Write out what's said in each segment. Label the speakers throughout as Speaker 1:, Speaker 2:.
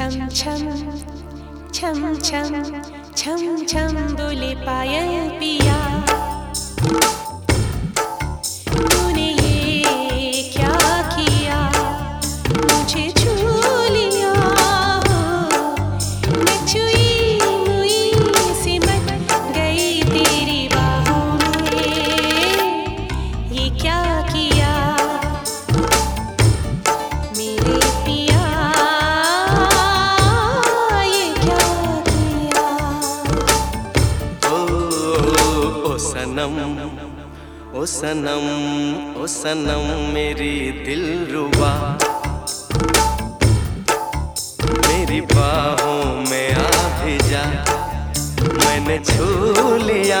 Speaker 1: छम छम छम छम छम छम बोले पायल पिया
Speaker 2: ओ सनम ओ सनम मेरी दिल रुबा मेरी बाहों में आ भी जा। मैंने छू लिया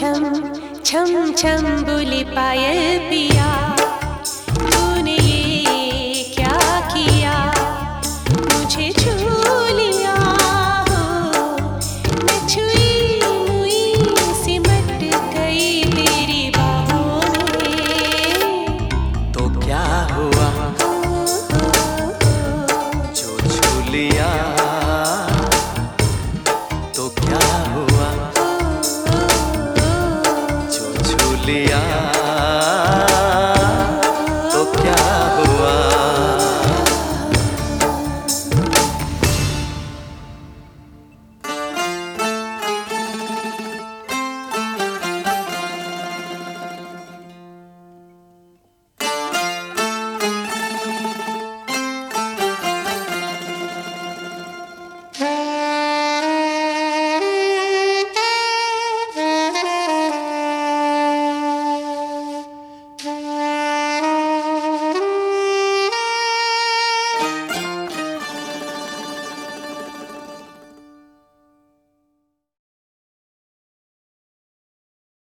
Speaker 2: छम छम छम बोले पायल पिया। तूने ये क्या किया? मुझे छू लिया
Speaker 1: हो। मैं
Speaker 2: छुई मुई सिमट
Speaker 1: गई तेरी बाहों तो क्या हुआ? जो छू लिया